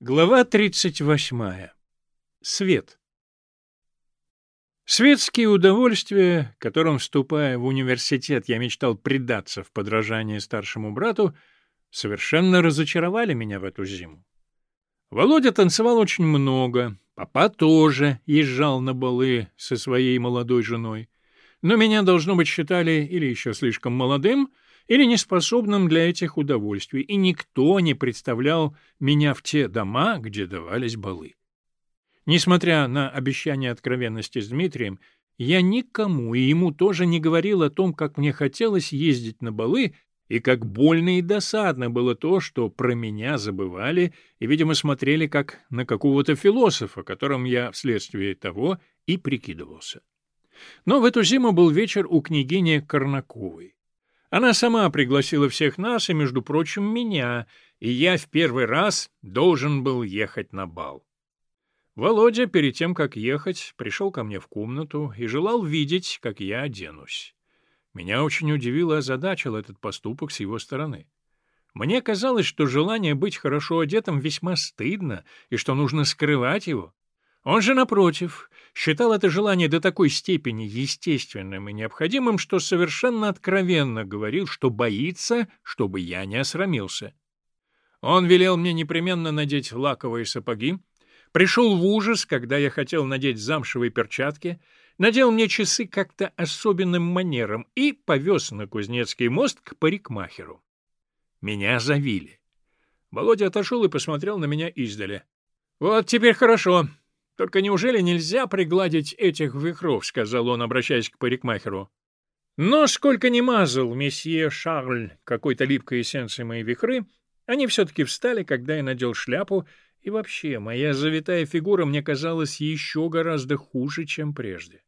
Глава 38. Свет. Светские удовольствия, которым, вступая в университет, я мечтал предаться в подражание старшему брату, совершенно разочаровали меня в эту зиму. Володя танцевал очень много, папа тоже езжал на балы со своей молодой женой, но меня, должно быть, считали или еще слишком молодым, или неспособным для этих удовольствий, и никто не представлял меня в те дома, где давались балы. Несмотря на обещание откровенности с Дмитрием, я никому и ему тоже не говорил о том, как мне хотелось ездить на балы, и как больно и досадно было то, что про меня забывали и, видимо, смотрели как на какого-то философа, которым я вследствие того и прикидывался. Но в эту зиму был вечер у княгини Корнаковой. Она сама пригласила всех нас и, между прочим, меня, и я в первый раз должен был ехать на бал. Володя, перед тем, как ехать, пришел ко мне в комнату и желал видеть, как я оденусь. Меня очень удивил и озадачил этот поступок с его стороны. Мне казалось, что желание быть хорошо одетым весьма стыдно и что нужно скрывать его. Он же, напротив, считал это желание до такой степени естественным и необходимым, что совершенно откровенно говорил, что боится, чтобы я не осрамился. Он велел мне непременно надеть лаковые сапоги, пришел в ужас, когда я хотел надеть замшевые перчатки, надел мне часы как-то особенным манером и повез на Кузнецкий мост к парикмахеру. Меня завили. Володя отошел и посмотрел на меня издали. — Вот теперь хорошо. «Только неужели нельзя пригладить этих вихров?» — сказал он, обращаясь к парикмахеру. Но сколько ни мазал месье Шарль какой-то липкой эссенцией мои вихры, они все-таки встали, когда я надел шляпу, и вообще моя завитая фигура мне казалась еще гораздо хуже, чем прежде.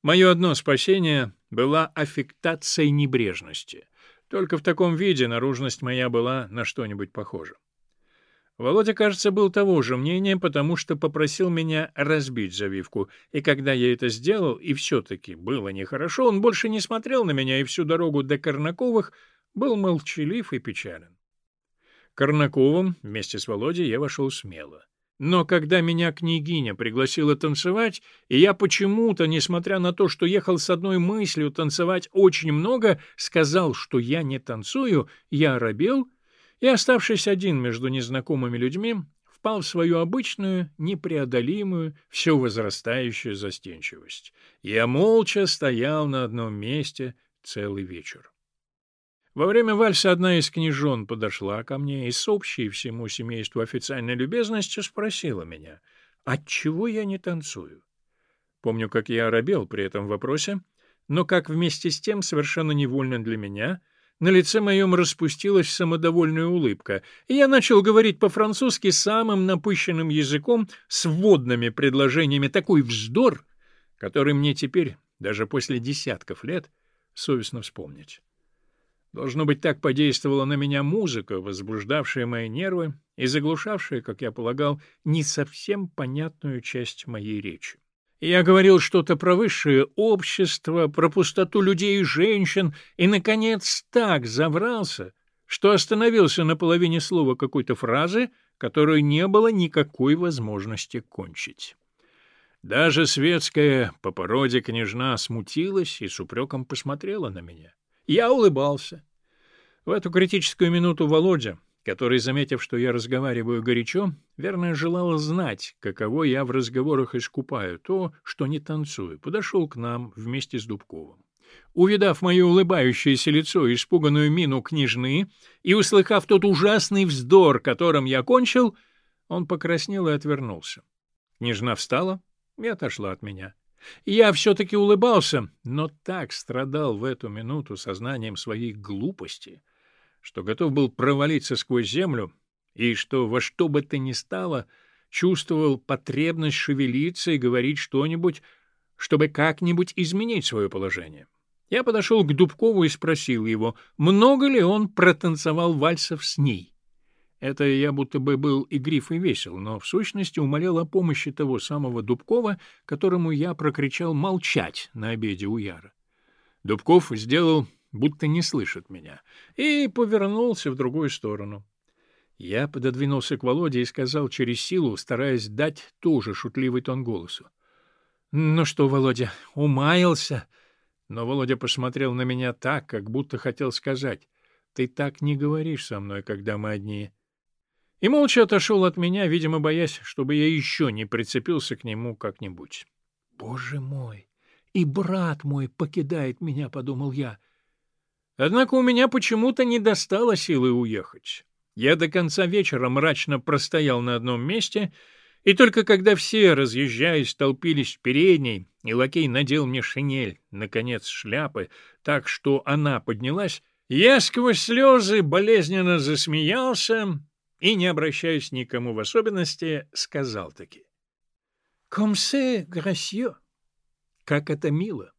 Мое одно спасение была аффектация небрежности. Только в таком виде наружность моя была на что-нибудь похожа. Володя, кажется, был того же мнения, потому что попросил меня разбить завивку, и когда я это сделал, и все-таки было нехорошо, он больше не смотрел на меня и всю дорогу до Корнаковых был молчалив и печален. Корнаковым вместе с Володей я вошел смело. Но когда меня княгиня пригласила танцевать, и я почему-то, несмотря на то, что ехал с одной мыслью танцевать очень много, сказал, что я не танцую, я оробел — и, оставшись один между незнакомыми людьми, впал в свою обычную, непреодолимую, все возрастающую застенчивость. Я молча стоял на одном месте целый вечер. Во время вальса одна из княжон подошла ко мне и с общей всему семейству официальной любезностью спросила меня, отчего я не танцую. Помню, как я оробел при этом вопросе, но как вместе с тем совершенно невольно для меня — на лице моем распустилась самодовольная улыбка, и я начал говорить по-французски самым напыщенным языком с вводными предложениями такой вздор, который мне теперь, даже после десятков лет, совестно вспомнить. Должно быть, так подействовала на меня музыка, возбуждавшая мои нервы и заглушавшая, как я полагал, не совсем понятную часть моей речи. Я говорил что-то про высшее общество, про пустоту людей и женщин, и, наконец, так заврался, что остановился на половине слова какой-то фразы, которую не было никакой возможности кончить. Даже светская по породе княжна смутилась и с упреком посмотрела на меня. Я улыбался. В эту критическую минуту Володя, который, заметив, что я разговариваю горячо, верно желал знать, каково я в разговорах искупаю то, что не танцую, подошел к нам вместе с Дубковым. Увидав мое улыбающееся лицо и испуганную мину княжны, и услыхав тот ужасный вздор, которым я кончил, он покраснел и отвернулся. Княжна встала и отошла от меня. Я все-таки улыбался, но так страдал в эту минуту сознанием своей глупости, что готов был провалиться сквозь землю и что во что бы то ни стало чувствовал потребность шевелиться и говорить что-нибудь, чтобы как-нибудь изменить свое положение. Я подошел к Дубкову и спросил его, много ли он протанцевал вальсов с ней. Это я будто бы был игрив и весел, но в сущности умолял о помощи того самого Дубкова, которому я прокричал молчать на обеде у Яра. Дубков сделал будто не слышит меня, и повернулся в другую сторону. Я пододвинулся к Володе и сказал через силу, стараясь дать тоже шутливый тон голосу. — Ну что, Володя, умаялся? Но Володя посмотрел на меня так, как будто хотел сказать. — Ты так не говоришь со мной, когда мы одни. И молча отошел от меня, видимо, боясь, чтобы я еще не прицепился к нему как-нибудь. — Боже мой! И брат мой покидает меня, — подумал я. Однако у меня почему-то не достало силы уехать. Я до конца вечера мрачно простоял на одном месте, и только когда все, разъезжаясь, толпились в передней, и лакей надел мне шинель, наконец шляпы, так что она поднялась, я сквозь слезы болезненно засмеялся и, не обращаясь никому в особенности, сказал таки. «Комсе грасье! Как это мило!»